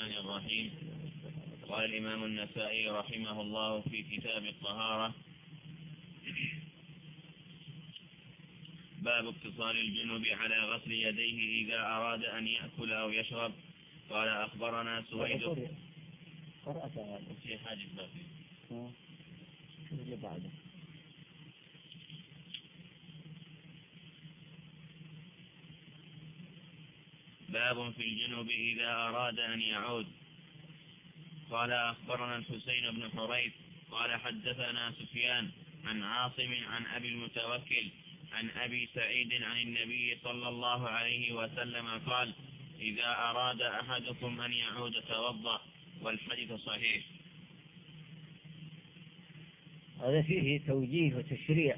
الرحمن الرحيم. قال الإمام النسائي رحمه الله في كتاب الطهارة. باب اتصال الجنوب على غسل يديه إذا أراد أن يأكل أو يشرب. قال أخبرنا سويد. قرأت هذا. في حاجة باقي اللي بعده؟ باب في الجنوب إذا أراد أن يعود. قال أخبرنا الحسين بن حريث قال حدثنا سفيان عن عاصم عن أبي المتوكل عن أبي سعيد عن النبي صلى الله عليه وسلم قال إذا أراد أحدكم أن يعود توضأ والحديث صحيح. هذا فيه توجيه وتشريع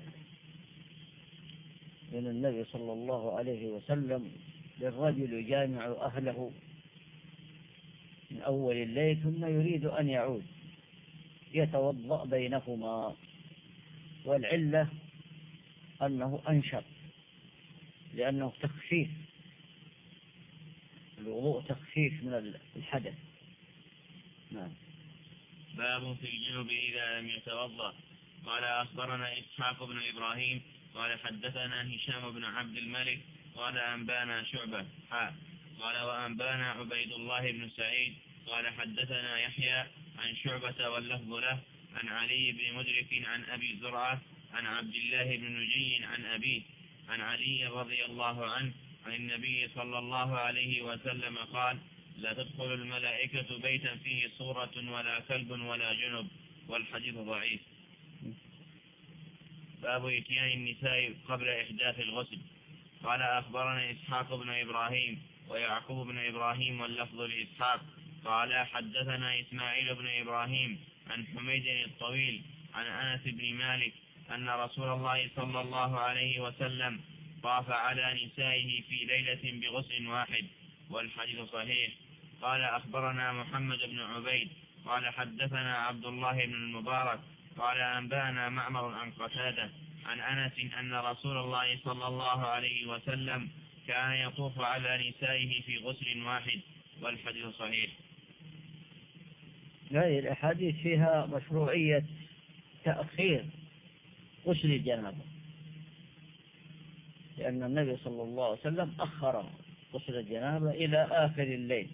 من النبي صلى الله عليه وسلم للرجل يجامع أهله من أول الليل ثم يريد أن يعود يتوضأ بينهما والعلة أنه أنشط لأنه تخفيف الوضوء تخفيف من الحدث. نعم. باب في الجنوب إذا لم يتوضأ. قال أخبرنا إسحاق بن إبراهيم قال حدثنا هشام بن عبد الملك قال أنبانا شعبة. حاء قال وأنبانا عبيد الله بن سعيد. قال حدثنا يحيى عن شعبة واللفظ له عن علي بن مدرك عن أبي زرعة عن عبد الله بن نجي عن أبيه عن علي رضي الله عنه عن النبي صلى الله عليه وسلم قال لا تدخل الملائكة بيتا فيه صورة ولا كلب ولا جنب والحديث ضعيف. باب إتيان النساء قبل إحداث الغسل. قال أخبرنا إسحاق بن إبراهيم ويعقوب بن إبراهيم واللفظ لإسحاق. قال حدثنا إسماعيل بن إبراهيم عن حميد الطويل عن أنس بن مالك أن رسول الله صلى الله عليه وسلم طاف على نسائه في ليلة بغسل واحد والحديث صحيح. قال أخبرنا محمد بن عبيد. قال حدثنا عبد الله بن المبارك. قال أنبأنا معمر عن قتادة. عن أنس أن رسول الله صلى الله عليه وسلم كان يطوف على نسائه في غسل واحد والحديث صحيح. هذه الأحاديث فيها مشروعية تأخير غسل الجنابة. لأن النبي صلى الله عليه وسلم أخر غسل الجنابة إلى آخر الليل.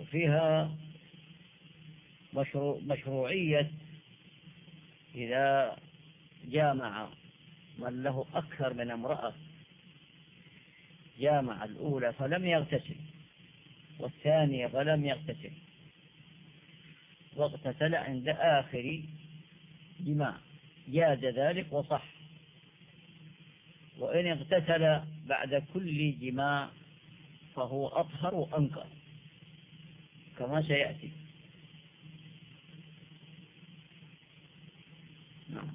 وفيها مشروع مشروعية إذا جامع من له أكثر من امرأة جامع الأولى فلم يغتسل والثانية فلم يغتسل. واغتسل عند آخر جماع جاز ذلك وصح. وإن اغتسل بعد كل جماع فهو أطهر وأنكر كما سيأتي. نعم.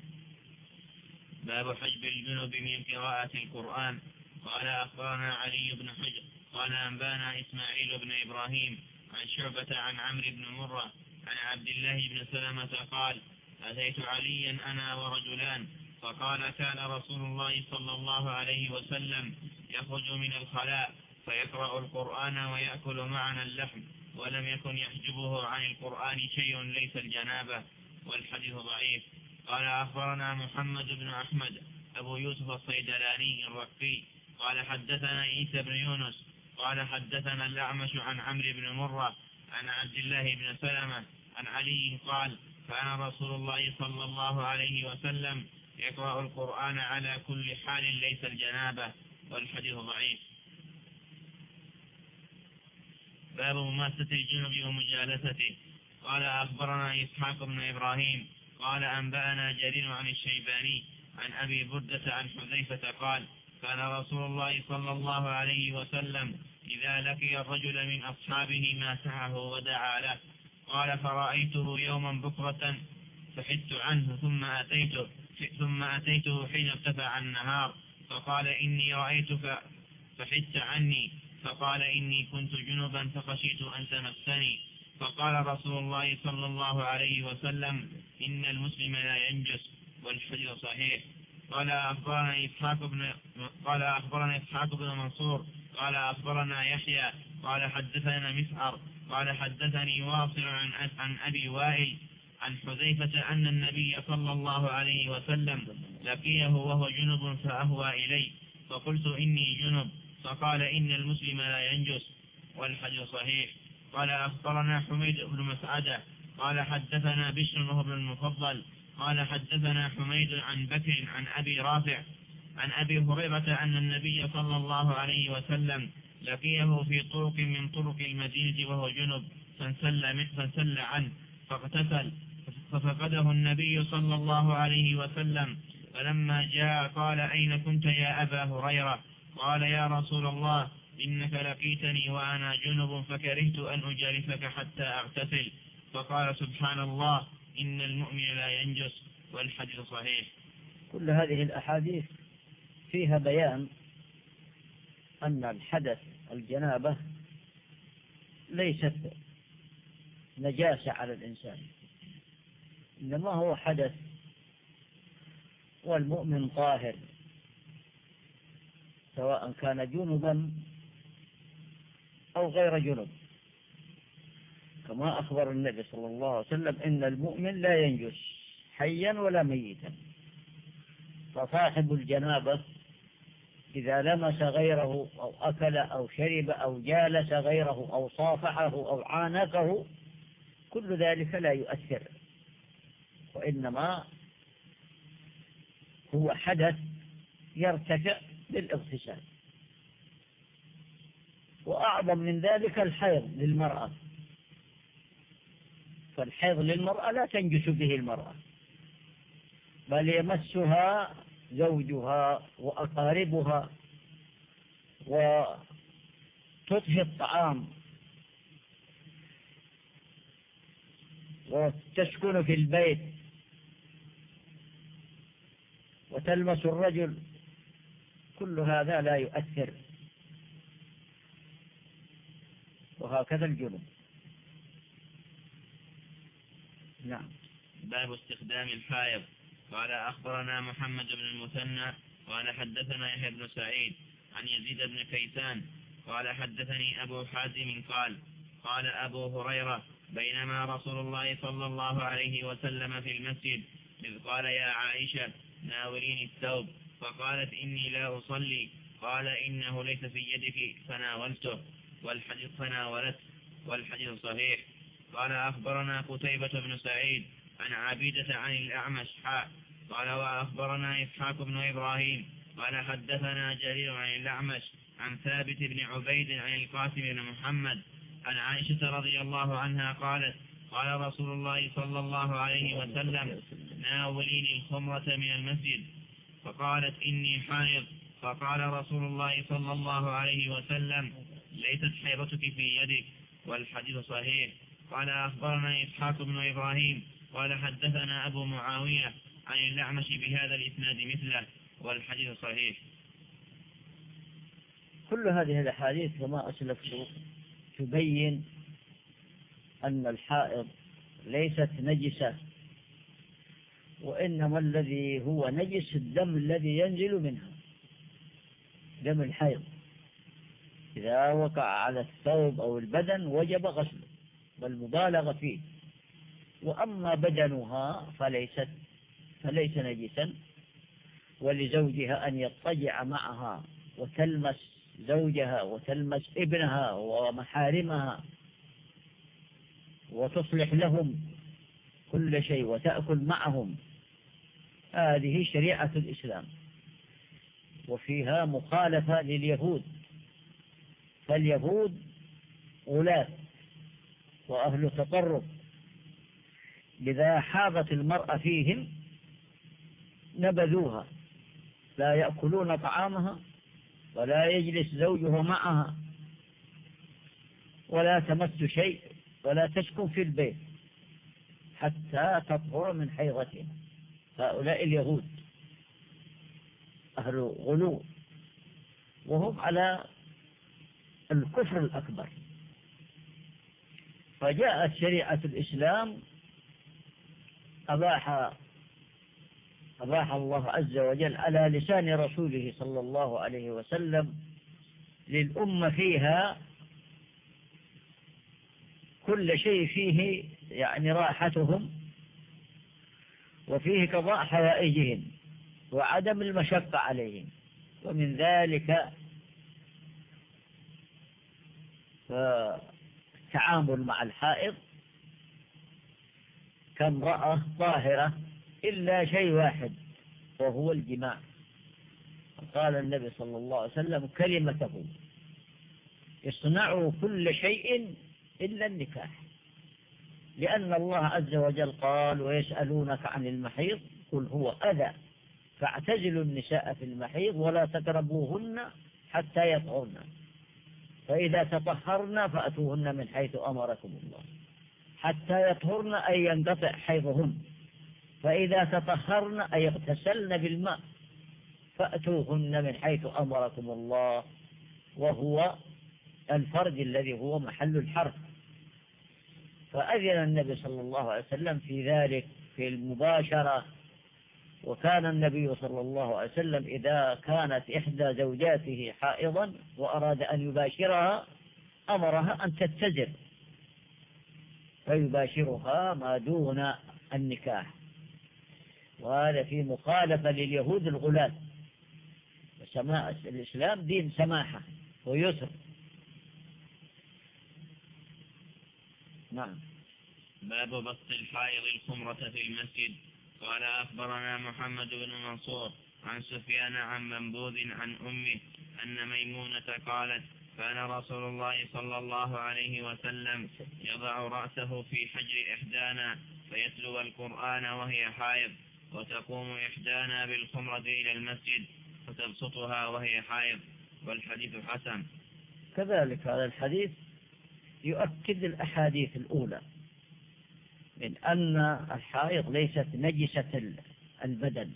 باب حجب الجنوب من قراءة القرآن. قال أخبرنا علي بن حجر قال أنبانا إسماعيل بن إبراهيم عن شعبة عن عمرو بن مرة عن عبد الله بن سلمة قال أتيت عليا أنا ورجلان فقال كان رسول الله صلى الله عليه وسلم يخرج من الخلاء فيقرأ القرآن ويأكل معنا اللحم ولم يكن يحجبه عن القرآن شيء ليس الجنابة والحديث ضعيف. قال أخبرنا محمد بن أحمد أبو يوسف الصيدلاني الرقي قال حدثنا عيسى بن يونس. قال حدثنا الأعمش عن عمرو بن مرة عن عبد الله بن سلمة عن علي قال كان رسول الله صلى الله عليه وسلم يقرأ القرآن على كل حال ليس الجنابة. والحديث ضعيف. باب مماسة الجنب ومجالسته. قال أخبرنا إسحاق بن إبراهيم قال أنبأنا جرير عن الشيباني عن أبي بردة عن حذيفة قال كان رسول الله صلى الله عليه وسلم إذا لقي الرجل من أصحابه ماسحه ودعا له. قال فرأيته يوما بكرة فحدت عنه ثم أتيته ثم أتيته حين ارتفع النهار. فقال إني رأيتك فحدت عني. فقال إني كنت جنبا فخشيت أن تمسني. فقال رسول الله صلى الله عليه وسلم إن المسلم لا ينجس. والحديث صحيح. قال أخبرنا إسحاق بن قال أخبرنا إسحاق بن منصور قال أخبرنا يحيى قال حدثنا مسعر قال حدثني واصل عن عن أبي وائل عن حذيفة أن النبي صلى الله عليه وسلم لقيه وهو جنب فأهوى إلي فقلت إني جنب. فقال إن المسلم لا ينجس. والحديث صحيح. قال أخبرنا حميد بن مسعدة قال حدثنا بشر وهو بن المفضل قال حدثنا حميد عن بكر عن أبي رافع عن أبي هريرة أن النبي صلى الله عليه وسلم لقيه في طرق من طرق المدينة وهو جنب فانسل, فانسل عنه فاغتسل ففقده النبي صلى الله عليه وسلم. فلما جاء قال أين كنت يا أبا هريرة؟ قال يا رسول الله إنك لقيتني وأنا جنب فكرهت أن أجالسك حتى أغتسل. فقال سبحان الله إن المؤمن لا ينجس والحديث صحيح. كل هذه الأحاديث فيها بيان أن الحدث الجنابة ليست نجاسة على الإنسان. إنما هو حدث والمؤمن طاهر سواء كان جنبا أو غير جنب كما أخبر النبي صلى الله عليه وسلم إن المؤمن لا ينجس حيا ولا ميتا. فصاحب الجنابة إذا لمس غيره أو أكل أو شرب أو جالس غيره أو صافحه أو عانقه كل ذلك لا يؤثر. وإنما هو حدث يرتفع للاغتسال. وأعظم من ذلك الحيض للمرأة. فالحيض للمرأة لا تنجس به المرأة بل يمسها زوجها وأقاربها وتطهي الطعام. وتسكن في البيت. وتلمس الرجل. كل هذا لا يؤثر. وهكذا الجنوب نعم. باب استخدام الحائض. قال أخبرنا محمد بن المثنى قال حدثنا يحيى بن سعيد عن يزيد بن كيسان قال حدثني أبو حازم قال قال أبو هريرة بينما رسول الله صلى الله عليه وسلم في المسجد إذ قال يا عائشة ناوليني الثوب. فقالت إني لا أصلي. قال إنه ليس في يدك فناولته. والحديث فناولته والحديث صحيح. قال أخبرنا قتيبة بن سعيد عن عبيدة عن الأعمش حاء قال وأخبرنا إسحاق بن إبراهيم قال حدثنا جرير عن الأعمش عن ثابت بن عبيد عن القاسم بن محمد عن عائشة رضي الله عنها قالت قال رسول الله صلى الله عليه وسلم ناوليني الخمرة من المسجد. فقالت إني حائض. فقال رسول الله صلى الله عليه وسلم ليست حيضتك في يدك والحديث صحيح. قال أخبرنا إسحاق بن إبراهيم قال حدثنا أبو معاوية عن الأعمش بهذا الإسناد مثله والحديث صحيح. كل هذه الأحاديث كما أسلفت تبين أن الحائض ليست نجسة وإنما الذي هو نجس الدم الذي ينزل منها دم الحيض. إذا وقع على الثوب أو البدن وجب غسله والمبالغة فيه. وأما بدنها فليست فليس نجسا ولزوجها أن يضطجع معها وتلمس زوجها وتلمس ابنها ومحارمها وتصلح لهم كل شيء وتأكل معهم. هذه شريعة الإسلام. وفيها مخالفة لليهود. فاليهود غلاة وأهل تطرف لذا حاضت المرأة فيهم نبذوها لا يأكلون طعامها ولا يجلس زوجها معها ولا تمس شيء ولا تسكن في البيت حتى تطهر من حيضتها. هؤلاء اليهود أهل غلو وهم على الكفر الأكبر. فجاءت شريعة الإسلام أباح أباح الله عز وجل على لسان رسوله صلى الله عليه وسلم للأمة فيها كل شيء فيه يعني راحتهم وفيه قضاء حوائجهم وعدم المشقة عليهم. ومن ذلك التعامل مع الحائض كامرأة طاهرة إلا شيء واحد وهو الجماع. قال النبي صلى الله عليه وسلم كلمته اصنعوا كل شيء إلا النكاح. لأن الله عز وجل قال ويسألونك عن المحيض قل هو أذى فاعتزلوا النساء في المحيض ولا تقربوهن حتى يطهرن فإذا تطهرن فأتوهن من حيث أمركم الله. حتى يطهرن أي ينقطع حيضهن. فإذا تطهرن أي اغتسلن بالماء فأتوهن من حيث أمركم الله. وهو الفرج الذي هو محل الحرف فأذن النبي صلى الله عليه وسلم في ذلك في المباشرة وكان النبي صلى الله عليه وسلم إذا كانت إحدى زوجاته حائضا وأراد أن يباشرها أمرها أن تتزر. فيباشرها ما دون النكاح. وهذا في مخالفة لليهود الغلاة الإسلام دين سماحة ويسر. نعم. باب بسط الحائض الخمرة في المسجد. قال أخبرنا محمد بن منصور عن سفيان عن منبوذ عن أمه أن ميمونة قالت كان رسول الله صلى الله عليه وسلم يضع رأسه في حجر إحدانا فيتلو القرآن وهي حائض وتقوم إحدانا بالخمرة إلى المسجد فتبسطها وهي حائض والحديث حسن. كذلك هذا الحديث يؤكد الأحاديث الأولى. من أن الحائض ليست نجسة البدن.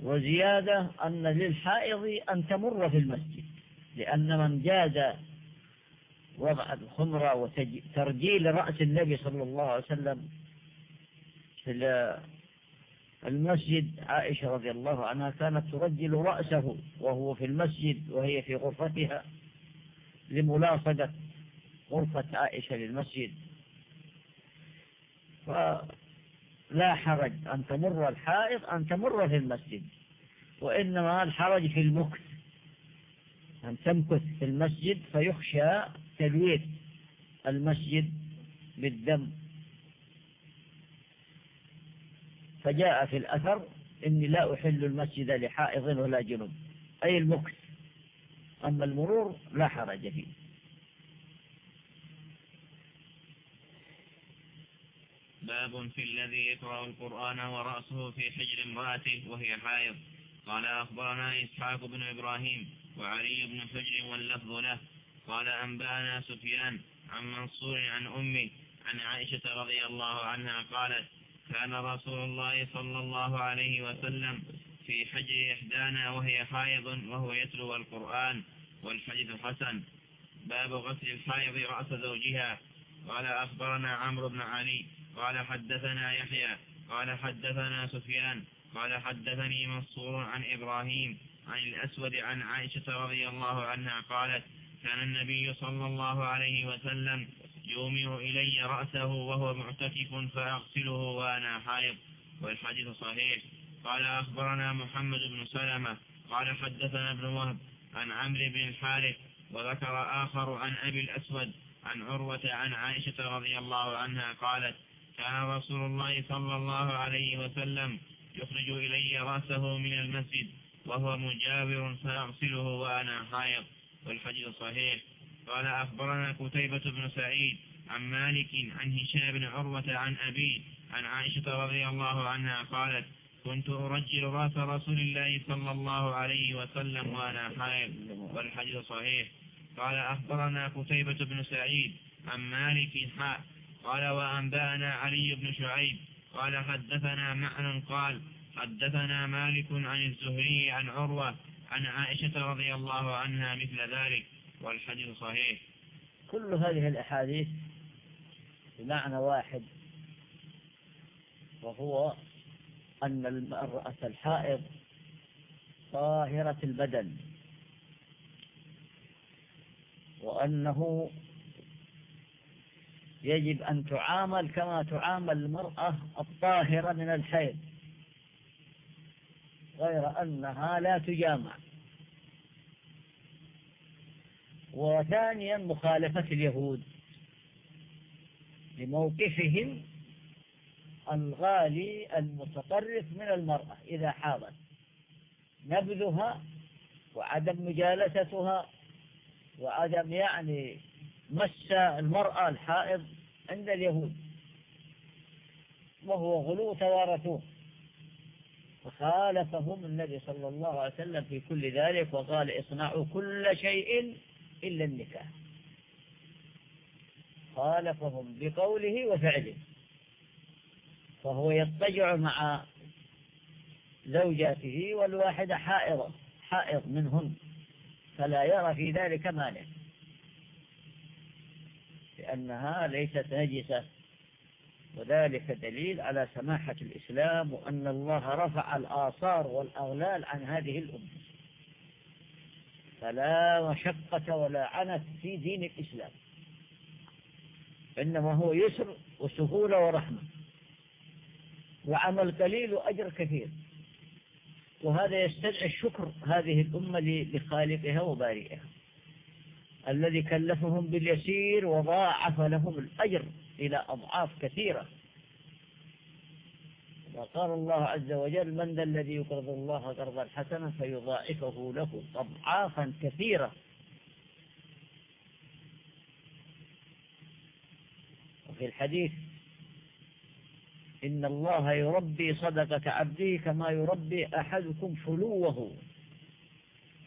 وزيادة أن للحائض أن تمر في المسجد لأن من جاز وضع الخمرة وترجيل رأس النبي صلى الله عليه وسلم في المسجد عائشة رضي الله عنها كانت ترجل رأسه وهو في المسجد وهي في غرفتها لملاصقة غرفة عائشة للمسجد. فلا حرج أن تمر الحائط أن تمر في المسجد. وإنما الحرج في المكث. أن تمكث في المسجد فيخشى تلويث المسجد بالدم. فجاء في الأثر إني لا أحل المسجد لحائض ولا جنوب. أي المكث. أما المرور لا حرج فيه. باب في الذي يقرأ القرآن ورأسه في حجر امرأته وهي حائض. قال أخبرنا إسحاق بن إبراهيم وعلي بن حجر واللفظ له. قال أنبأنا سفيان عن منصور عن أمي عن عائشة رضي الله عنها قالت كان رسول الله صلى الله عليه وسلم في حجر إحدانا وهي حائض وهو يتلو القرآن والحديث حسن. باب غسل الحائض رأس زوجها. قال أخبرنا عمرو بن علي قال حدثنا يحيى قال حدثنا سفيان قال حدثني منصور عن إبراهيم عن الأسود عن عائشة رضي الله عنها قالت كان النبي صلى الله عليه وسلم يومئ إلي رأسه وهو معتكف فأغسله وأنا حائض. والحديث صحيح. قال أخبرنا محمد بن سلمة قال حدثنا ابن وهب عن عمرو بن الحارث وذكر آخر عن أبي الأسود عن عروة عن عائشة رضي الله عنها قالت كان رسول الله صلى الله عليه وسلم يخرج إلي رأسه من المسجد وهو مجاور فأغسله وأنا حائض. والحديث صحيح. قال أخبرنا كتيبة بن سعيد عن مالك عن هشام بن عروة عن أبي عن عائشة رضي الله عنها قالت كنت أرجل رأس رسول الله صلى الله عليه وسلم وأنا حائض. والحديث صحيح. قال أخبرنا كتيبة بن سعيد عن مالك حاء قال وأنبأنا علي بن شعيب قال حدثنا معن قال حدثنا مالك عن الزهري عن عروة عن عائشة رضي الله عنها مثل ذلك والحديث صحيح. كل هذه الأحاديث بمعنى واحد وهو أن المرأة الحائض طاهرة البدن يجب أن تعامل كما تعامل المرأة الطاهرة من الحيض غير أنها لا تجامع. وثانيا مخالفة اليهود لموقفهم الغالي المتطرف من المرأة إذا حاضت نبذها وعدم مجالستها وعدم يعني مس المرأة الحائض عند اليهود وهو غلو توارثوه. فخالفهم النبي صلى الله عليه وسلم في كل ذلك وقال اصنعوا كل شيء إلا النكاح. خالفهم بقوله وفعله. فهو يضطجع مع زوجاته والواحدة حائضة حائض منهن فلا يرى في ذلك مانع. لأنها ليست نجسة. وذلك دليل على سماحة الإسلام وأن الله رفع الآثار والأغلال عن هذه الأمة. فلا مشقة ولا عنت في دين الإسلام. إنما هو يسر وسهولة ورحمة. وعمل قليل وأجر كثير. وهذا يستدعي الشكر هذه الأمة لخالقها وبارئها. الذي كلفهم باليسير وضاعف لهم الأجر إلى أضعاف كثيرة. وقال الله عز وجل من ذا الذي يقرض الله قرضا حسنا فيضاعفه له أضعافا كثيرة. وفي الحديث إن الله يربي صدقة عبده كما يربي أحدكم فلوه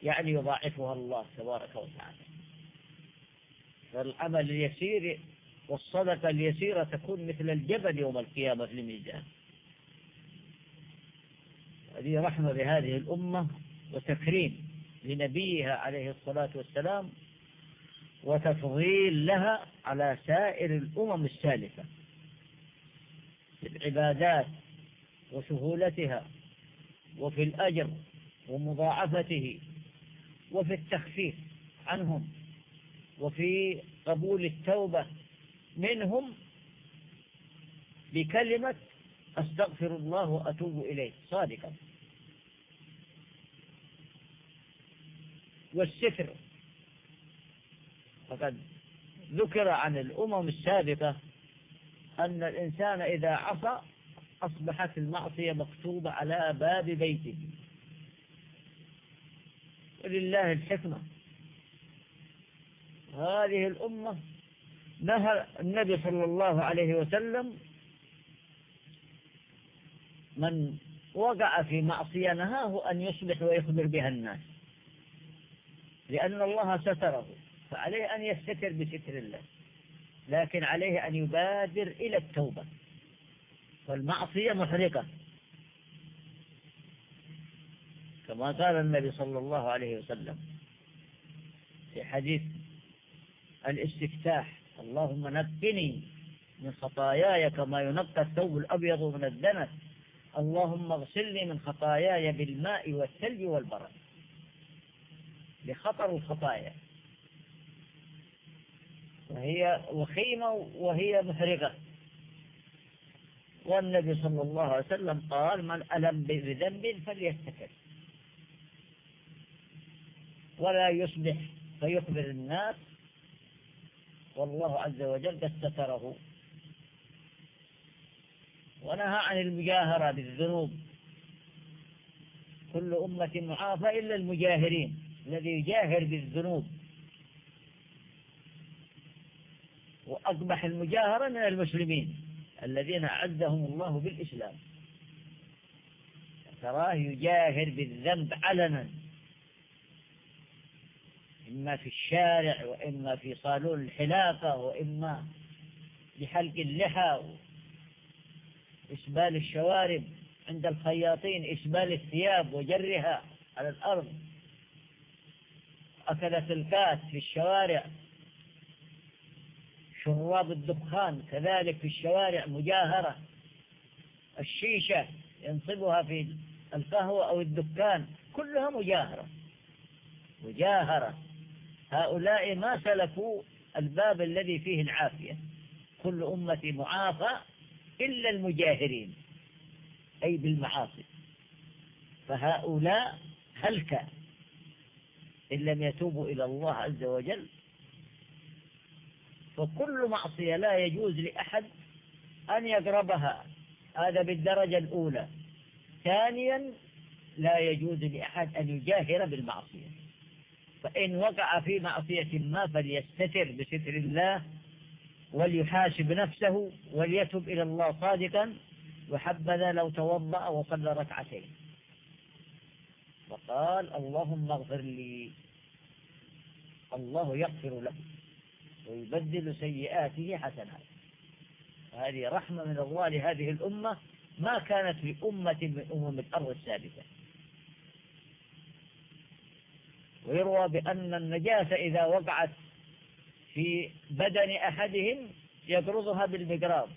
يعني يضاعفها الله تبارك وتعالى. فالعمل اليسير والصدقة اليسيرة تكون مثل الجبل يوم القيامة في الميزان. هذه رحمة بهذه الأمة وتكريم لنبيها عليه الصلاة والسلام وتفضيل لها على سائر الأمم السالفة في العبادات وسهولتها وفي الأجر ومضاعفته وفي التخفيف عنهم وفي قبول التوبة منهم بكلمة أستغفر الله وأتوب إليه صادقا. والستر. فقد ذكر عن الأمم السابقة أن الإنسان إذا عصى أصبحت المعصية مكتوبة على باب بيته. ولله الحكمة. هذه الأمة نهى النبي صلى الله عليه وسلم من وقع في معصية نهاه أن يصبح ويخبر بها الناس. لأن الله ستره فعليه أن يستتر بستر الله لكن عليه أن يبادر إلى التوبة. فالمعصية محرقة. كما قال النبي صلى الله عليه وسلم في حديث الاستفتاح. اللهم نقني من خطاياي كما ينقى الثوب الأبيض من الدنس. اللهم اغسلني من خطاياي بالماء والثلج والبرد. لخطر الخطايا. وهي وخيمة وهي محرقة. والنبي صلى الله عليه وسلم قال من ألم بذنب فليستكر ولا يصبح فيخبر الناس والله عز وجل قد ستره ونهى عن المجاهرة بالذنوب. كل أمة معافى إلا المجاهرين الذي يجاهر بالذنوب. وأقبح المجاهرة من المسلمين الذين أعزهم الله بالإسلام. تراه يجاهر بالذنب علنا. إما في الشارع وإما في صالون الحلاقة وإما بحلق اللحى إسبال الشوارب عند الخياطين إسبال الثياب وجرها على الأرض. أكلت الكاس في الشوارع. شراب الدخان كذلك في الشوارع مجاهرة. الشيشة ينصبها في القهوة أو الدكان كلها مجاهرة. مجاهرة. هؤلاء ما سلكوا الباب الذي فيه العافية. كل أمتي معافى إلا المجاهرين أي بالمعاصي. فهؤلاء هلك إن لم يتوبوا إلى الله عز وجل فكل معصية لا يجوز لأحد أن يقربها هذا بالدرجة الأولى. ثانيا لا يجوز لأحد أن يجاهر بالمعصية. فإن وقع في معصية ما فليستتر بستر الله وليحاسب نفسه وليتب إلى الله صادقا وحبذا لو توضأ وصلى ركعتين. وقال اللهم اغفر لي. الله يغفر له ويبدل سيئاته حسنات. هذه رحمة من الله لهذه الأمة ما كانت لأمة من أمم الأرض السابقة. ويروى بأن النجاسة إذا وقعت في بدن أحدهم يطردها بالمقراض.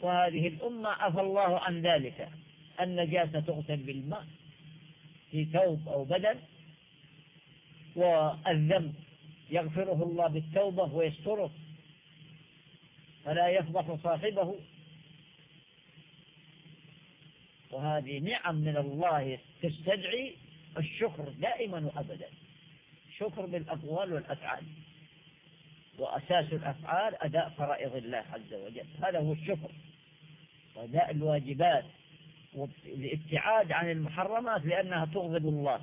وهذه الأمة عفى الله عن ذلك. النجاسة تغسل بالماء في ثوب أو بدن والذنب يغفره الله بالتوبة ويستره فلا يفضح صاحبه. وهذه نعم من الله تستدعي الشكر دائما وأبدا. شكر بالأقوال والأفعال. وأساس الأفعال أداء فرائض الله عز وجل. هذا هو الشكر. وأداء الواجبات والابتعاد عن المحرمات لأنها تغضب الله.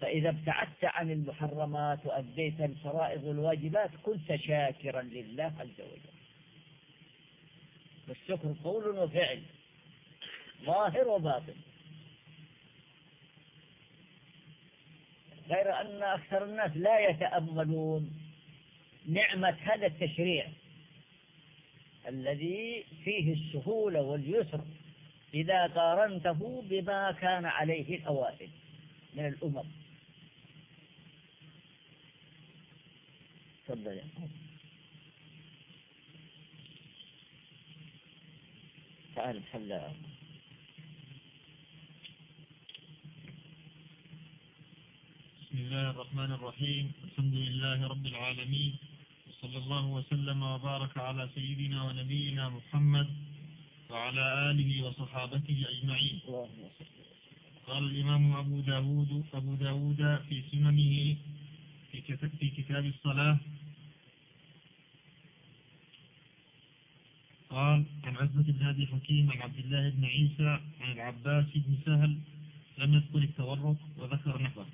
فإذا ابتعدت عن المحرمات وأديت الفرائض والواجبات كنت شاكرا لله عز وجل. والشكر قول وفعل. ظاهر وباطن. غير أن أكثر الناس لا يتأملون نعمة هذا التشريع الذي فيه السهولة واليسر إذا قارنته بما كان عليه الأوائل من الأمم. تفضل. تعال بحل بسم الله الرحمن الرحيم. الحمد لله رب العالمين. وصلى الله وسلم وبارك على سيدنا ونبينا محمد وعلى آله وصحابته أجمعين. قال الإمام أبو داود, أبو داود في سننه في كتاب الصلاة. قال عن عزة بن أبي حكيم عن عبد الله بن عيسى عن العباس بن سهل لم يذكر التورط وذكر نحوه.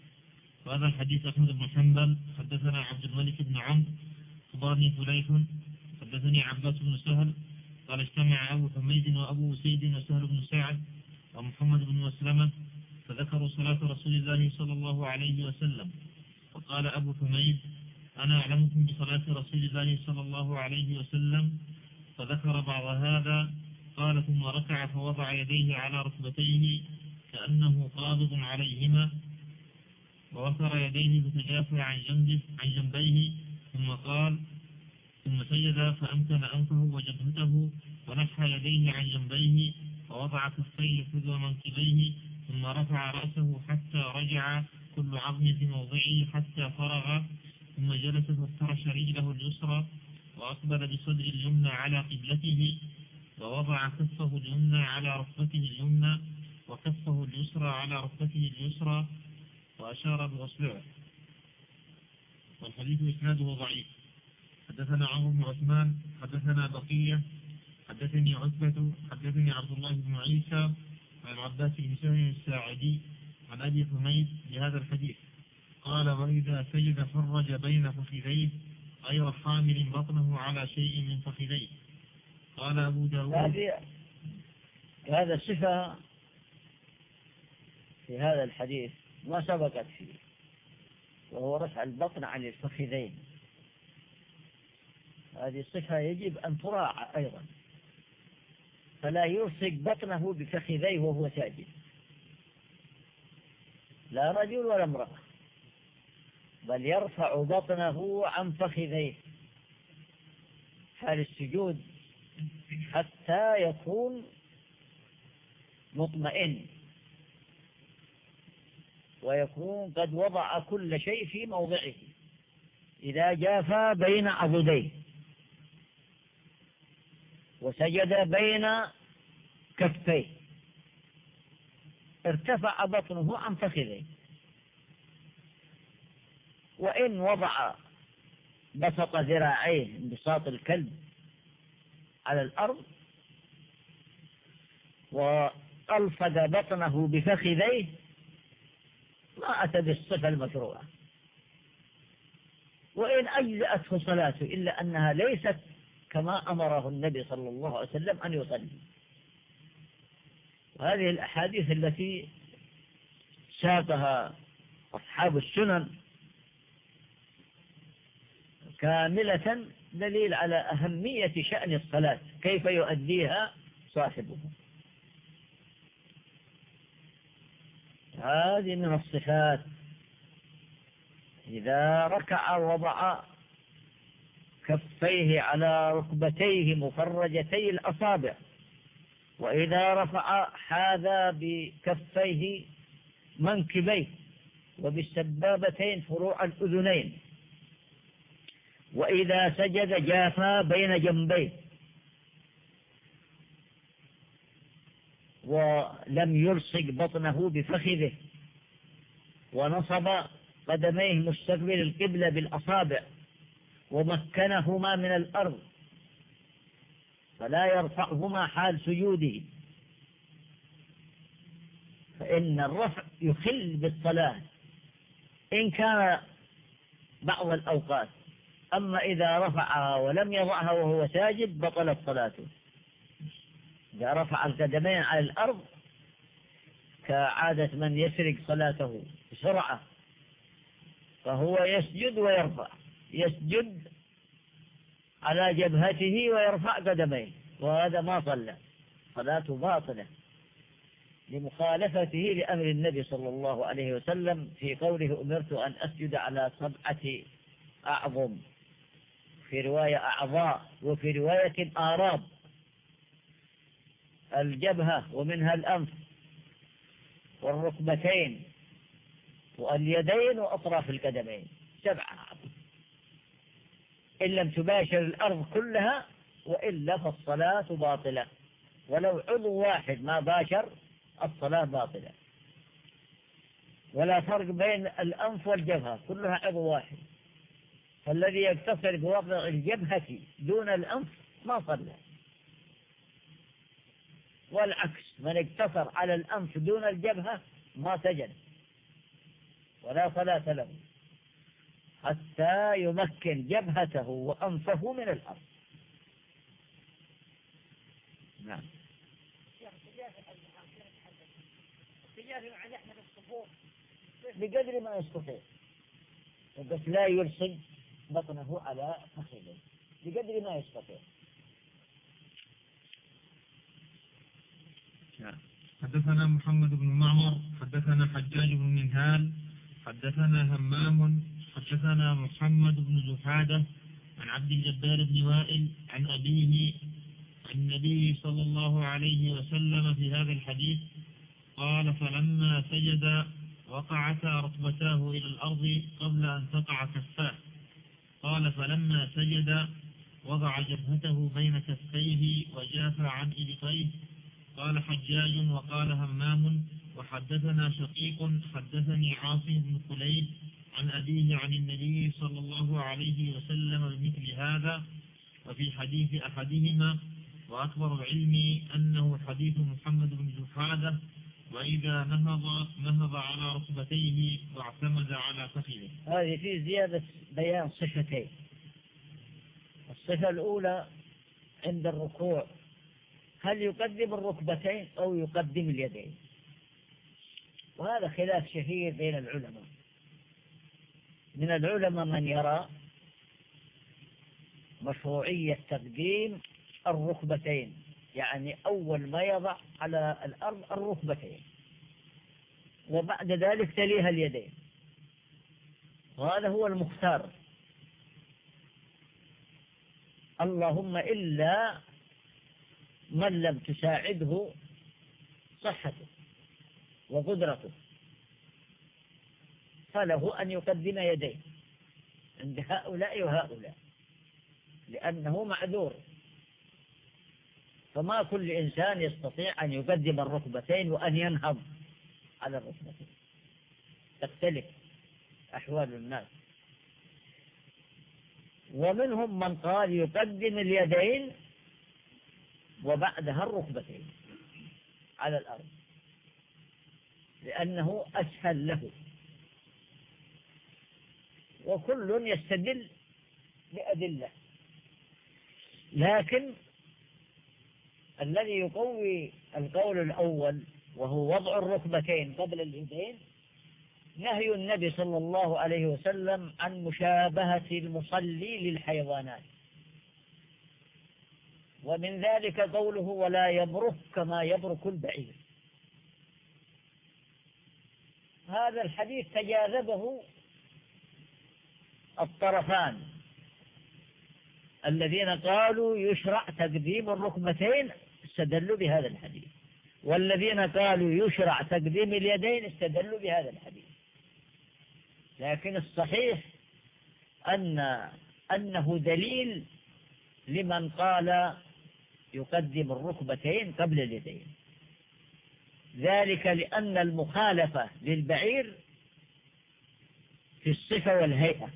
وهذا الحديث أحمد بن حنبل. حدثنا عبد الملك بن عمرو. أخبرني فليح. حدثني عباس بن سهل. قال اجتمع أبو حميد وأبو سيد وسهل بن سعد ومحمد بن مسلمة فذكروا صلاة رسول الله صلى الله عليه وسلم. فقال أبو حميد أنا أعلمكم بصلاة رسول الله صلى الله عليه وسلم؟ فذكر بعض هذا. قال ثم ركع فوضع يديه على ركبتيه كأنه قابض عليهما. ووفر يديه فتجافى عن جنبه عن جنبيه ثم قال ثم سجد فأمكن أنفه وجبهته ونحى يديه عن جنبيه ووضع كفيه حذو منكبيه ثم رفع رأسه حتى رجع كل عظم في موضعه حتى فرغ ثم جلس فافترش رجله اليسرى وأقبل بصدر اليمنى على قبلته ووضع كفه اليمنى على ركبته اليمنى وكفه اليسرى على ركبته اليسرى وأشار بأصبعه. والحديث إسناده ضعيف. حدثنا عمرو بن عثمان حدثنا بقية حدثني عتبة حدثني عبد الله بن عيسى عن عباس بن سهل الساعدي عن أبي حميد بهذا الحديث. قال وإذا سجد فرج بين فخذيه غير حامل بطنه على شيء من فخذيه. قال أبو داود هذا الصفة في هذا الحديث ما سبقت فيه. وهو رفع البطن عن الفخذين. هذه الصفة يجب أن تراعى أيضا. فلا يلصق بطنه بفخذيه وهو ساجد. لا رجل ولا امرأة. بل يرفع بطنه عن فخذيه. حال السجود حتى يكون مطمئن. ويكون قد وضع كل شيء في موضعه. إذا جافا بين عضديه وسجد بين كفيه ارتفع بطنه عن فخذيه. وإن وضع بسط ذراعيه انبساط الكلب على الأرض وألفد بطنه بفخذيه ما أتى بالصفة المشروعة. وإن أجزأته صلاته إلا أنها ليست كما أمره النبي صلى الله عليه وسلم أن يصلي. وهذه الأحاديث التي ساقها أصحاب السنن كاملة دليل على أهمية شأن الصلاة. كيف يؤديها صاحبه. هذه من الصفات. إذا ركع وضع كفيه على ركبتيه مفرجتي الأصابع وإذا رفع حاذا بكفيه منكبيه وبالسبابتين فروع الأذنين وإذا سجد جافا بين جنبيه. ولم يلصق بطنه بفخذه. ونصب قدميه مستقبل القبلة بالأصابع ومكنهما من الأرض. فلا يرفعهما حال سجوده. فإن الرفع يخل بالصلاة. إن كان بعض الأوقات. أما إذا رفعها ولم يضعها وهو ساجد بطلت صلاته. إذا رفع القدمين على الأرض كعادة من يسرق صلاته بسرعة فهو يسجد ويرفع يسجد على جبهته ويرفع قدميه وهذا ما صلى صلاته باطلة لمخالفته لأمر النبي صلى الله عليه وسلم في قوله أمرت أن أسجد على سبعة أعظم في رواية أعضاء وفي رواية آراب. الجبهة ومنها الأنف والركبتين واليدين وأطراف القدمين سبعة. إن لم تباشر الأرض كلها وإلا فالصلاة باطلة. ولو عضو واحد ما باشر الصلاة باطلة. ولا فرق بين الأنف والجبهة كلها عضو واحد. فالذي يقتصر بوضع الجبهة دون الأنف ما صلى. والعكس من اقتصر على الأنف دون الجبهة ما سجد ولا صلاة له حتى يمكن جبهته وأنفه من الأرض. نعم. بقدر ما يستطيع. بس لا يلصق بطنه على فخذه. بقدر ما يستطيع. حدثنا محمد بن معمر حدثنا حجاج بن منهال حدثنا همام حدثنا محمد بن زحادة عن عبد الجبار بن وائل عن أبيه عن النبي صلى الله عليه وسلم في هذا الحديث قال فلما سجد وقعتا ركبتاه إلى الأرض قبل أن تقع كفاه. قال فلما سجد وضع جبهته بين كفيه وجاف عن إبطيه قال حجاج وقال همام وحدثنا شقيق حدثني عاصم بن خليل عن أبيه عن النبي صلى الله عليه وسلم بمثل هذا وفي حديث أحدهما وأكبر العلم أنه حديث محمد بن جحادة وإذا نهض نهض على ركبتيه واعتمد على فخذه هذه في زيادة بيان صفتين. الصفة الأولى عند الركوع. هل يقدم الركبتين أو يقدم اليدين؟ وهذا خلاف شهير بين العلماء. من العلماء من يرى مشروعية تقديم الركبتين يعني أول ما يضع على الأرض الركبتين وبعد ذلك تليها اليدين. وهذا هو المختار. اللهم إلا من لم تساعده صحته وقدرته فله أن يقدم يديه عند هؤلاء وهؤلاء لأنه معذور. فما كل إنسان يستطيع أن يقدم الركبتين وأن ينهض على الركبتين. تختلف أحوال الناس. ومنهم من قال يقدم اليدين وبعدها الركبتين على الأرض. لأنه أسهل له. وكل يستدل بأدلة. لكن الذي يقوي القول الأول وهو وضع الركبتين قبل اليدين نهي النبي صلى الله عليه وسلم عن مشابهة المصلي للحيوانات. ومن ذلك قوله ولا يبرك كما يبرك البعير. هذا الحديث تجاذبه الطرفان الذين قالوا يشرع تقديم الركبتين استدلوا بهذا الحديث. والذين قالوا يشرع تقديم اليدين استدلوا بهذا الحديث. لكن الصحيح أن أنه دليل لمن قال يقدم الركبتين قبل اليدين. ذلك لأن المخالفة للبعير في الصفة والهيئة.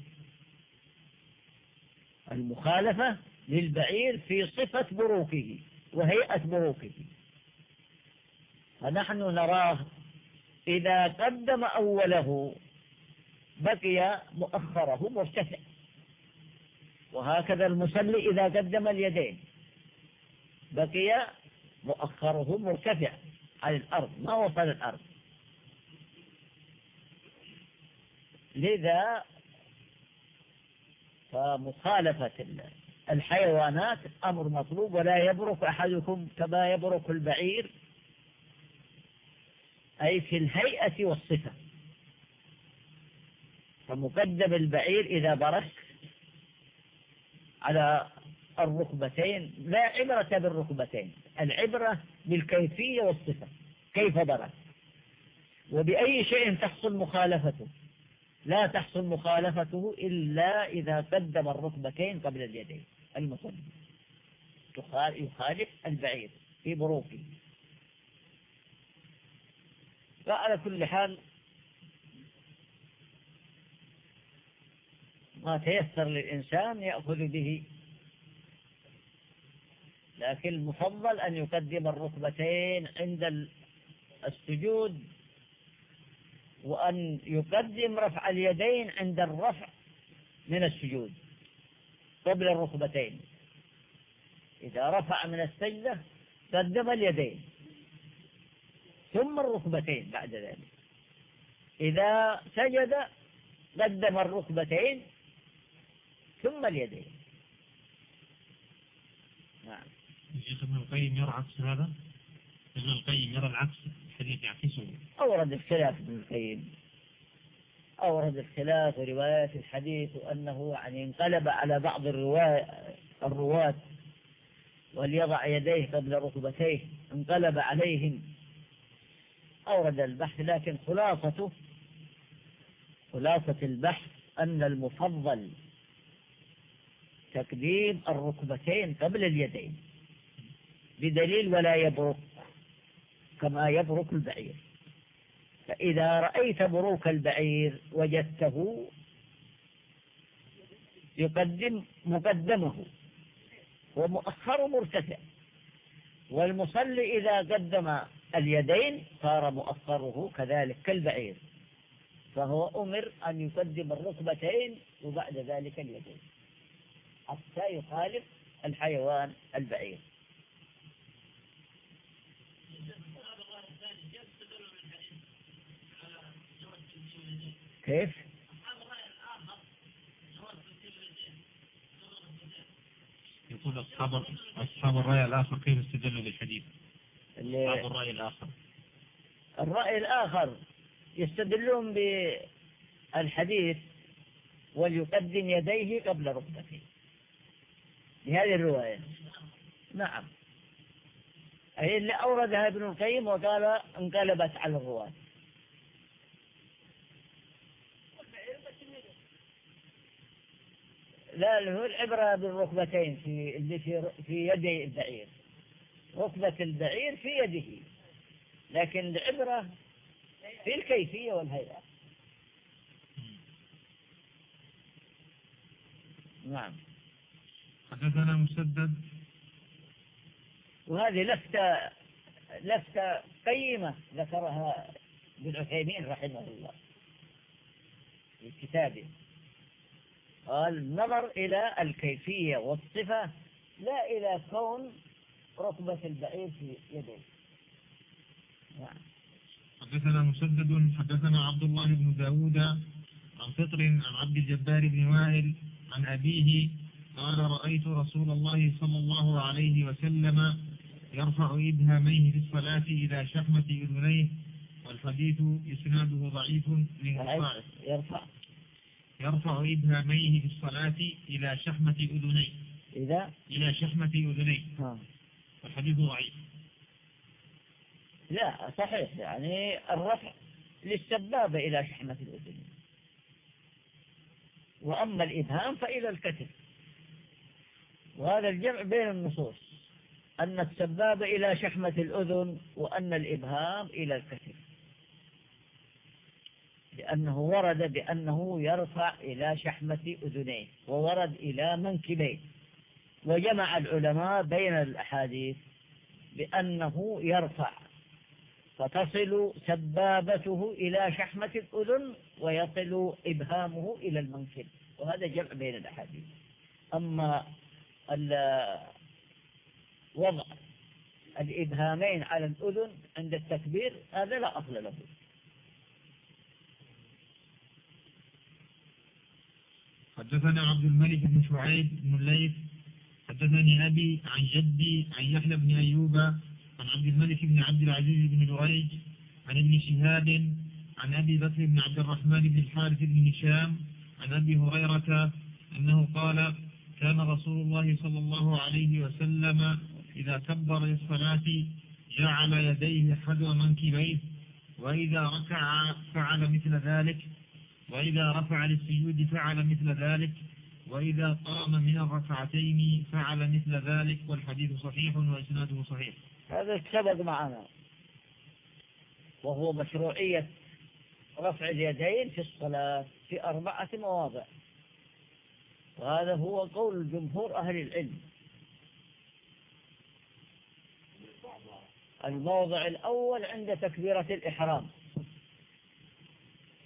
المخالفة للبعير في صفة بروكه وهيئة بروكه. فنحن نراه إذا قدم أوله بقي مؤخره مرتفع. وهكذا المصلي إذا قدم اليدين. بقي مؤخره مرتفع. على الأرض. ما وصل الأرض؟ لذا فمخالفة الحيوانات أمر مطلوب ولا يبرك أحدكم كما يبرك البعير أي في الهيئة والصفة. فمقدم البعير إذا برك على الركبتين لا عبرة بالركبتين العبرة بالكيفية والصفة كيف برك وبأي شيء تحصل مخالفته. لا تحصل مخالفته إلا إذا قدم الركبتين قبل اليدين المصلي يخالف البعير في بروكه. فعلى كل حال ما تيسر للإنسان يأخذ به لكن المفضل أن يقدم الركبتين عند السجود وأن يقدم رفع اليدين عند الرفع من السجود قبل الركبتين. إذا رفع من السجدة قدم اليدين ثم الركبتين بعد ذلك. إذا سجد قدم الركبتين ثم اليدين نعم الشيخ ابن القيم يرى عكس هذا؟ ابن القيم يرى العكس الحديث يعكسه. أورد الخلاف ابن القيم. أورد الخلاف وروايات الحديث وأنه يعني انقلب على بعض الرواة الرواة وليضع يديه قبل ركبتيه انقلب عليهم. أورد البحث لكن خلاصته خلاصة البحث أن المفضل تقديم الركبتين قبل اليدين. بدليل ولا يبرك كما يبرك البعير. فإذا رأيت بروك البعير وجدته يقدم مقدمه ومؤخر مرتفع والمصلي إذا قدم اليدين صار مؤخره كذلك كالبعير. فهو أمر أن يقدم الركبتين وبعد ذلك اليدين حتى يخالف الحيوان البعير. كيف؟ يقول أصحاب أصحاب الرأي الآخر كيف استدلوا بالحديث؟ أصحاب الرأي الآخر. الرأي الآخر يستدلون بالحديث وليقدم يديه قبل ركبتيه بهذه الرواية. نعم. أي اللي أوردها ابن القيم وقال انقلبت على الرواة. لا هو العبرة بالركبتين في في يدي البعير. ركبة البعير في يده. لكن العبرة في الكيفية والهيئة. نعم. حدثنا مسدد. وهذه لفتة لفتة قيمة ذكرها ابن عثيمين رحمه الله في كتابه. قال نظر إلى الكيفية والصفة لا إلى كون ركبة البعير في يديه نعم. حدثنا مسدد حدثنا عبد الله بن داود عن فطر عن عبد الجبار بن وائل عن أبيه قال رأيت رسول الله صلى الله عليه وسلم يرفع إبهاميه في الصلاة إلى شحمة أذنيه والحديث إسناده ضعيف لمصاعب يرفع. يرفع إبهاميه في الصلاة إلى شحمة أذنيه. إذا؟ إلى شحمة أذنيه. والحديث ضعيف. لا صحيح. يعني الرفع للسبابة إلى شحمة الأذن. وأما الإبهام فإلى الكتف. وهذا الجمع بين النصوص. أن السبابة إلى شحمة الأذن وأن الإبهام إلى الكتف. لأنه ورد بأنه يرفع إلى شحمة أذنيه وورد إلى منكبيه. وجمع العلماء بين الأحاديث بأنه يرفع فتصل سبابته إلى شحمة الأذن ويصل إبهامه إلى المنكب. وهذا جمع بين الأحاديث. أما وضع الإبهامين على الأذن عند التكبير هذا لا أصل له. حدثنا عبد الملك بن شعيب بن الليث حدثني أبي عن جدي عن يحيى بن أيوب عن عبد الملك بن عبد العزيز بن دريج عن ابن شهاب عن أبي بكر بن عبد الرحمن بن الحارث بن هشام عن أبي هريرة أنه قال كان رسول الله صلى الله عليه وسلم إذا كبر للصلاة جعل يديه حذو منكبيه وإذا ركع فعل مثل ذلك. وإذا رفع للسجود فعل مثل ذلك وإذا قام من الركعتين فعل مثل ذلك والحديث صحيح وإسناده صحيح. هذا سبق معنا. وهو مشروعية رفع اليدين في الصلاة في أربعة مواضع. وهذا هو قول جمهور أهل العلم. الموضع الأول عند تكبيرة الإحرام.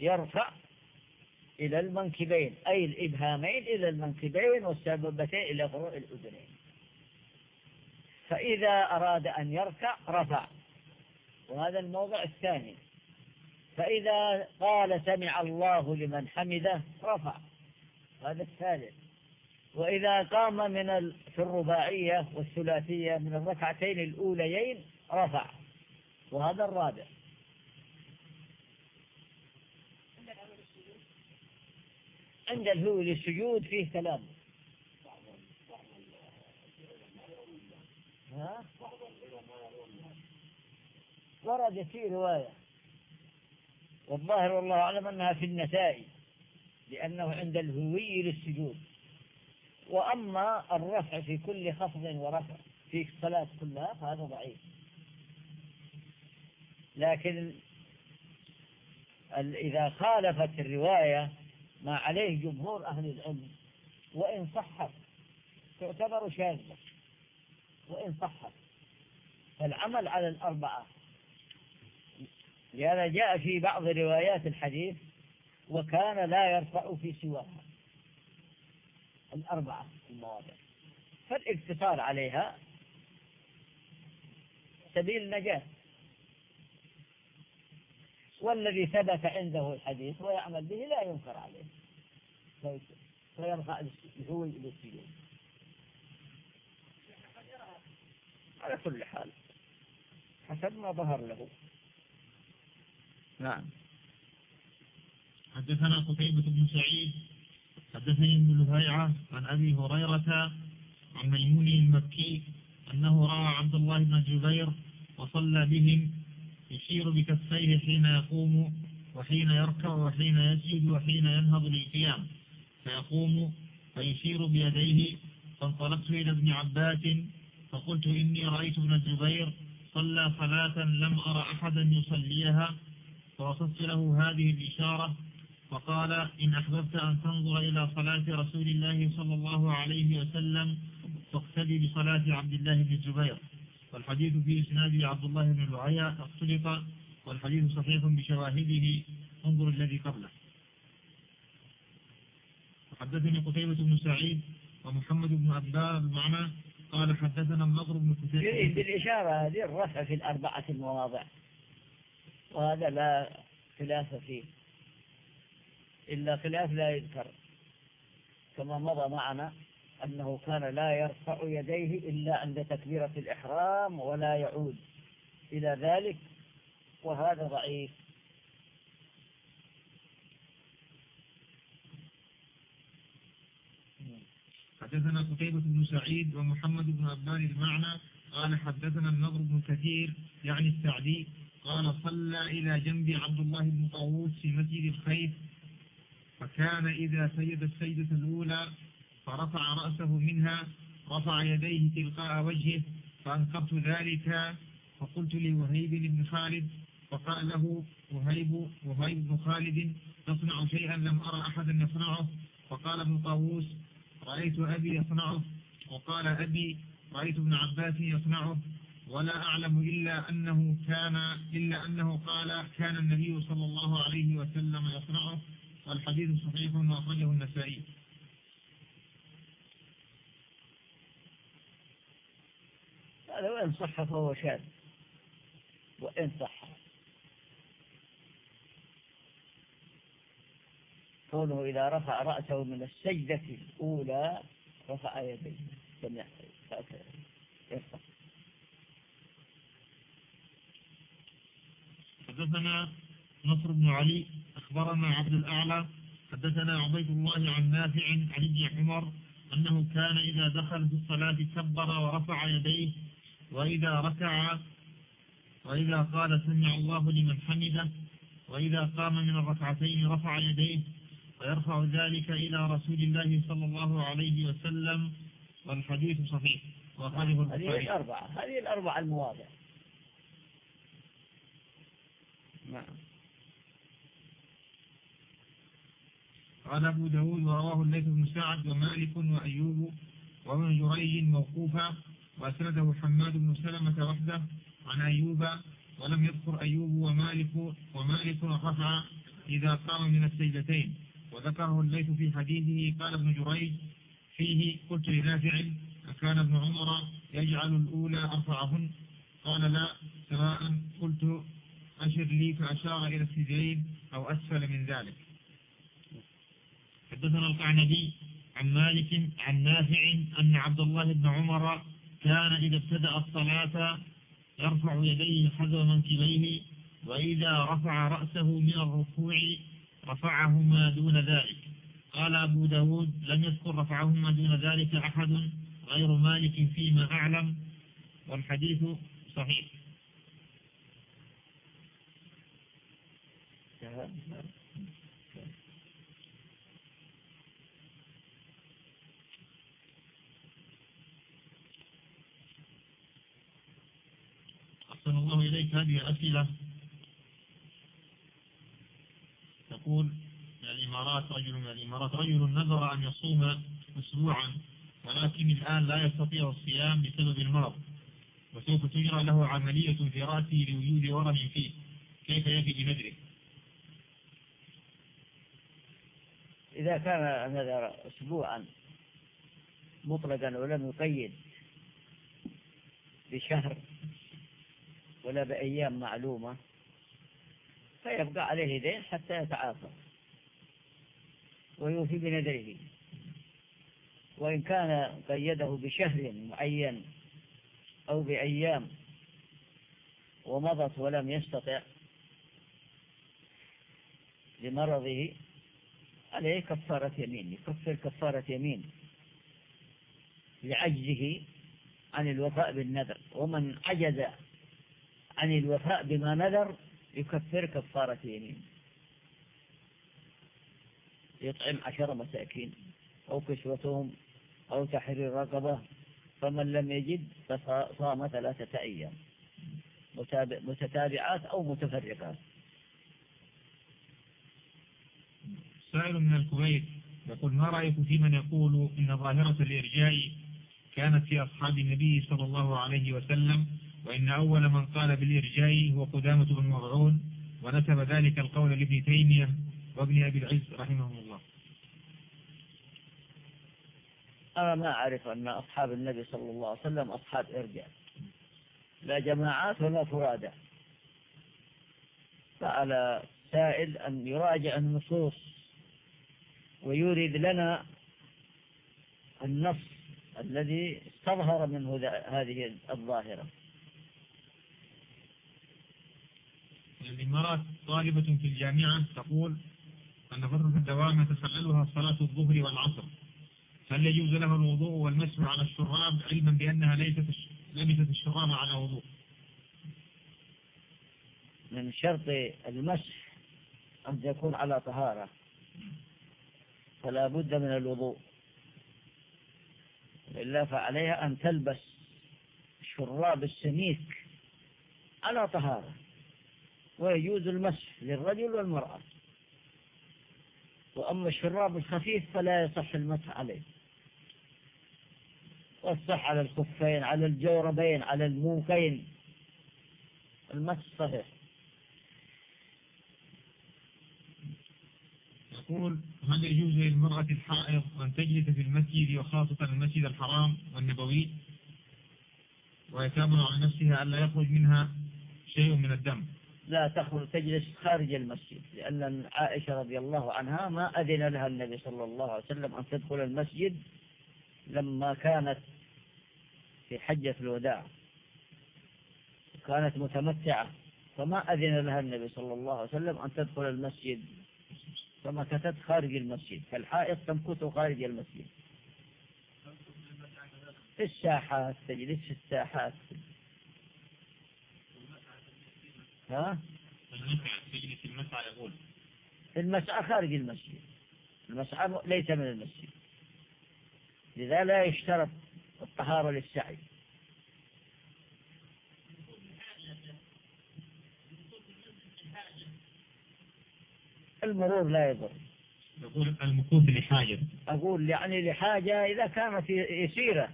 يرفع إلى المنكبين أي الإبهامين إلى المنكبين والسببتين إلى فروع الأذنين. فإذا أراد أن يركع رفع. وهذا الموضع الثاني. فإذا قال سمع الله لمن حمده رفع. هذا الثالث. وإذا قام من في الرباعية والثلاثية من الركعتين الأوليين رفع. وهذا الرابع. عند الهو للسجود فيه كلام. ها؟ ورد في رواية. والظاهر والله أعلم أنها في النسائي لأنه عند الهوي للسجود. وأما الرفع في كل خفض ورفع في الصلاة كلها فهذا ضعيف. لكن إذا خالفت الرواية ما عليه جمهور أهل العلم. وإن صحت تعتبر شاذة. وإن صحت فالعمل على الأربعة. لهذا جاء في بعض روايات الحديث وكان لا يرفع في سواها. الأربعة المواضع. فالاقتصار عليها سبيل نجاة والذي ثبت عنده الحديث ويعمل به لا ينكر عليه. فيرفع هو للسجود على كل حال حسب ما ظهر له. نعم. حدثنا قتيبة بن سعيد حدثني ابن لهيعة عن أبي هريرة عن ميمون المكي أنه رأى عبد الله بن الزبير وصلى بهم يشير بكفيه حين يقوم وحين يركع وحين يسجد وحين ينهض للقيام. فيقوم فيشير بيديه. فانطلقت إلى ابن عباس فقلت إني رأيت ابن الزبير صلى صلاة لم أرى أحدا يصليها. فوصفت له هذه الإشارة فقال إن أحببت أن تنظر إلى صلاة رسول الله صلى الله عليه وسلم فاقتدي بصلاة عبد الله بن الزبير. والحديث في إسناد عبد الله بن لعيا اختلط والحديث صحيح بشواهده. انظر الذي قبله. حدثني قتيبة بن سعيد ومحمد بن أبدار المعنى قال حدثنا النضر بن كثير بالإشارة هذه الرفع في الأربعة المواضع. وهذا لا خلاف فيه. إلا خلاف لا يذكر. كما مضى معنا أنه كان لا يرفع يديه إلا عند تكبيرة الإحرام ولا يعود إلى ذلك وهذا ضعيف. حدثنا قتيبة بن سعيد ومحمد بن أبان المعنى قال حدثنا النضر بن كثير يعني السعدي قال صلى إلى جنب عبد الله بن طاووس في مسجد الخيف فكان إذا سجد السجدة الأولى فرفع رأسه منها رفع يديه تلقاء وجهه فأنكرت ذلك فقلت لوهيب بن خالد فقال له وهيب وهيب بن خالد تصنع شيئا لم أرى أحدا يصنعه؟ فقال ابن طاووس رأيت أبي يصنعه؟ وقال أبي رأيت ابن عباس يصنعه ولا أعلم إلا أنه كان إلا أنه قال كان النبي صلى الله عليه وسلم يصنعه. والحديث صحيح وأخرجه النسائي. هذا وإن صح فهو شاذ. وإن صح. كونه إذا رفع رأسه من السجدة الأولى رفع يديه. لم يرفع حدثنا نصر بن علي أخبرنا عبد الأعلى حدثنا عبيد الله عن نافع عن ابن عمر أنه كان إذا دخل في الصلاة كبر ورفع يديه وإذا ركع وإذا قال سمع الله لمن حمده وإذا قام من الركعتين رفع يديه ويرفع ذلك إلى رسول الله صلى الله عليه وسلم والحديث صحيح. وخالف هذه الأربعة هذه الأربعة المواضع. نعم. قال أبو داود ورواه الليث بن سعد ومالك وأيوب وابن جريج موقوفا. وأسنده حماد بن سلمة وحده عن أيوب ولم يذكر أيوب ومالك ومالك رفع إذا قام من السجدتين. وذكره الليث في حديثه قال ابن جريج فيه قلت لنافع أكان ابن عمر يجعل الأولى أرفعهن. قال لا سواء قلت أشر لي فأشار إلى السجين أو أسفل من ذلك. حدثنا القعنبي عن مالك عن نافع أن عبد الله بن عمر كان إذا ابتدأ الصلاة يرفع يديه حذو منكبيه وإذا رفع رأسه من الركوع رفعهما دون ذلك. قال أبو داود لم يذكر رفعهما دون ذلك أحد غير مالك فيما أعلم والحديث صحيح. أحسن الله إليك هذه أسئلة تقول من الإمارات رجل من الإمارات رجل نذر أن يصوم أسبوعا ولكن الآن لا يستطيع الصيام بسبب المرض وسوف تجرى له عملية في رأسه لوجود ورم فيه. كيف يفي بنذره؟ إذا كان نذر أسبوعا مطلقا ولم يقيد بشهر ولا بأيام معلومة فيبقى عليه دين حتى يتعافى. ويوفي بنذره. وإن كان قيده بشهر معين أو بأيام ومضت ولم يستطع لمرضه عليه كفارة يمين يكفر كفارة يمين لعجزه عن الوفاء بالنذر. ومن عجز عن الوفاء بما نذر يكفر كفارة يمين يطعم عشر مساكين أو كسوتهم أو تحرير رقبة فمن لم يجد فصام ثلاثة أيام. متتابعات أو متفرقات. سائل من الكويت يقول ما رأيكم في من يقول إن ظاهرة الإرجاء كانت في أصحاب النبي صلى الله عليه وسلم وإن أول من قال بالإرجاء هو قدامة بن مضعون ونسب ذلك القول لابن تيمية وابن أبي العز رحمهم الله. أنا ما أعرف أن أصحاب النبي صلى الله عليه وسلم أصحاب إرجاء. لا جماعات ولا فرادى. فعلى سائل أن يراجع النصوص ويورد لنا النص الذي استظهر منه هذه الظاهرة. الإمارات طالبة في الجامعة تقول أن فترة الدوام يتسللها صلاة الظهر والعصر هل يجوز لها الوضوء والمسح على الشراب علما بأنها ليست لبست الشراب على وضوء؟ من شرط المسح أن يكون على طهارة فلا بد من الوضوء. إلا فعليها أن تلبس شراب السميك على طهارة. ويجوز المسح للرجل والمرأة. وأما الشراب الخفيف فلا يصح المسح عليه. والصح على الخفين على الجوربين على الموكين. المسح صحيح. يقول هل يجوز للمرأة الحائض أن تجلس في المسجد وخاصة المسجد الحرام والنبوي؟ ويتامل عن نفسها ألا يخرج منها شيء من الدم. لا تخرج تجلس خارج المسجد لأن عائشة رضي الله عنها ما أذن لها النبي صلى الله عليه وسلم أن تدخل المسجد لما كانت في حجة الوداع. كانت متمتعة فما أذن لها النبي صلى الله عليه وسلم أن تدخل المسجد. فمكثت خارج المسجد فالحائط تمكث خارج المسجد. في الساحات تجلس في الساحات. ها؟ المسعى يقول. المسعى خارج المسجد. المسعى ليس من المسجد. لذا لا يشترط الطهارة للسعي. المرور لا يضر. يقول المكوث لحاجة. أقول يعني لحاجة إذا كانت يسيرة.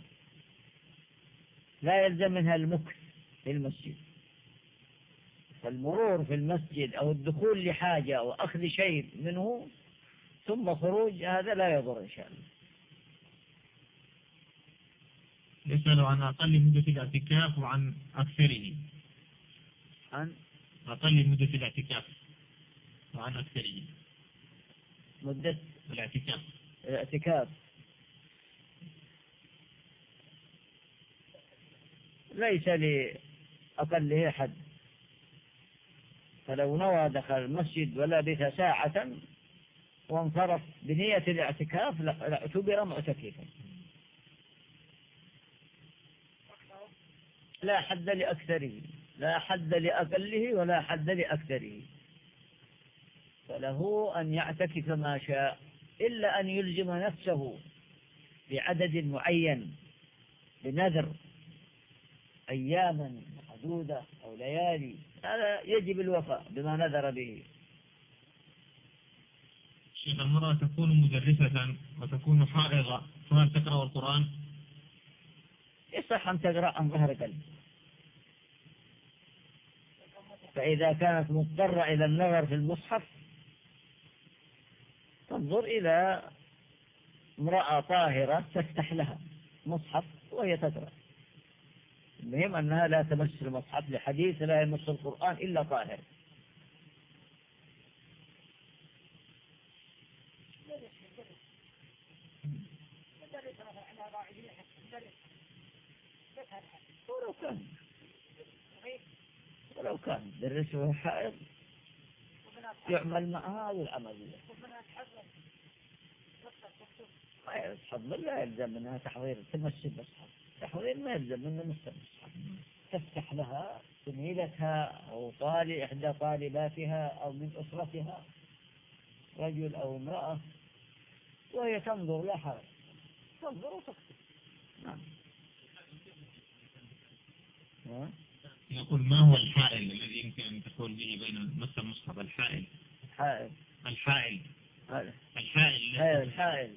لا يلزم منها المكث في المسجد. فالمرور في المسجد أو الدخول لحاجة أو أخذ شيء منه ثم خروج هذا لا يضر إن شاء الله. يسأل عن أقل مدة الاعتكاف وعن أكثره. عن؟ أقل مدة الاعتكاف وعن أكثره. مدة الاعتكاف. الاعتكاف. ليس لأقله حد فلو نوى دخل المسجد ولبث ساعة وانصرف بنية الاعتكاف اعتبر معتكفا. لا حد لأكثره لا حد لأقله ولا حد لأكثره. فله أن يعتكف ما شاء إلا أن يلزم نفسه بعدد معين بنذر أياما محدودة أو ليالي هذا يجب الوفاء بما نذر به. شيخ المرأة تكون مدرسة وتكون حائضة فهل تقرأ القرآن؟ يصح أن تقرأ عن ظهر قلب فإذا كانت مضطرة إلى النظر في المصحف تنظر إلى امرأة طاهرة تفتح لها مصحف وهي تقرأ. المهم أنها لا تمس المصحف لحديث لا يمس القرآن إلا طاهر. ولو كان ولو كان درسه حائض يعمل مع هذا العمل تحضر لا يلزم منها تحضير تمس المصحف تحضير ما يلزم منها مس المصحف تفتح لها زميلتها أو طالب إحدى طالباتها أو من أسرتها رجل أو امرأة وهي تنظر لا حرج. تنظر وتكتب. نعم. يقول ما هو الحائل الذي يمكن أن تكون به بين مس المصحف الحائل. حائل الحائل. هذا الحائل الحائل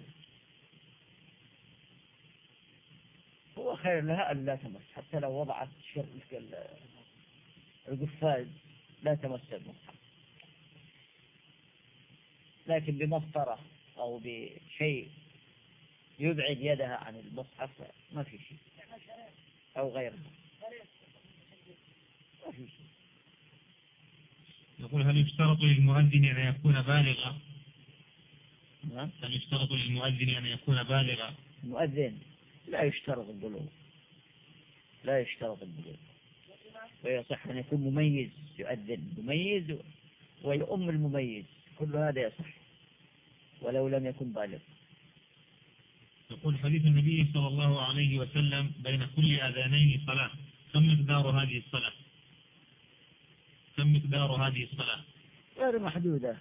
هو خير لها أن لا تمس حتى لو وضعت شر القفاز لا تمس المصحف. لكن بمسطرة أو بشيء يبعد يدها عن المصحف ما في شيء. أو غيره ما في شيء. يقول هل يشترط للمؤذن أن يكون بالغا؟ نعم. هل يشترط للمؤذن أن يكون بالغا. المؤذن لا يشترط البلوغ. لا يشترط البلوغ. ويصح أن يكون مميز يؤذن مميز ويؤم المميز. كل هذا يصح ولو لم يكن بالغ. يقول حديث النبي صلى الله عليه وسلم بين كل أذانين صلاة. كم مقدار هذه الصلاة؟ كم مقدار هذه الصلاة؟ غير محدودة.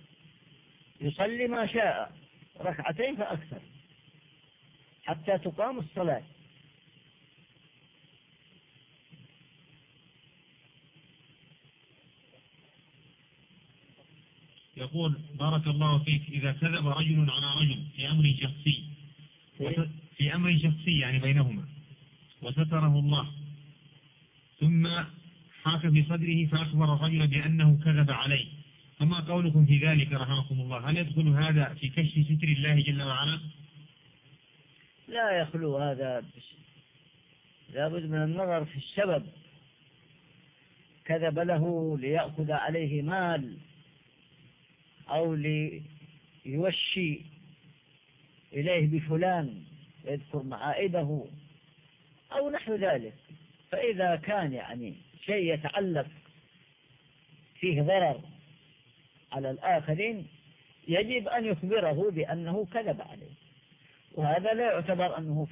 يصلي ما شاء. ركعتين فأكثر حتى تقام الصلاة. يقول بارك الله فيك. إذا كذب رجل على رجل في أمر شخصي في أمر شخصي يعني بينهما وستره الله ثم حاك في صدره فأخبر الرجل بأنه كذب عليه. فما قولكم في ذلك رحمكم الله هل يدخل هذا في كشف ستر الله جل وعلا؟ لا يخلو هذا لابد من النظر في السبب كذب له ليأخذ عليه مال أو ليوشي إليه بفلان يذكر معائبه أو نحو ذلك. فإذا كان يعني شيء يتعلق فيه ضرر على الآخرين يجب أن يخبره بأنه كذب عليه. وهذا لا يعتبر أنه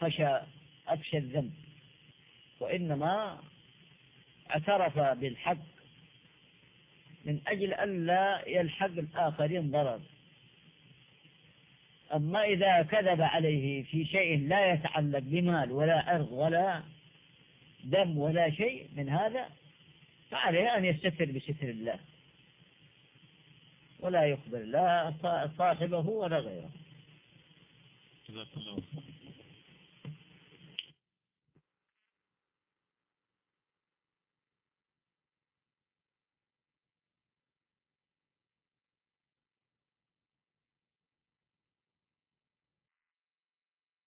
فشى أفشى الذنب. وإنما اعترف بالحق من أجل أن لا يلحق الآخرين ضرر. أما إذا كذب عليه في شيء لا يتعلق بمال ولا أرض ولا دم ولا شيء من هذا فعليه أن يستتر بستر الله. ولا يخبر لا صاحبه ولا غيره.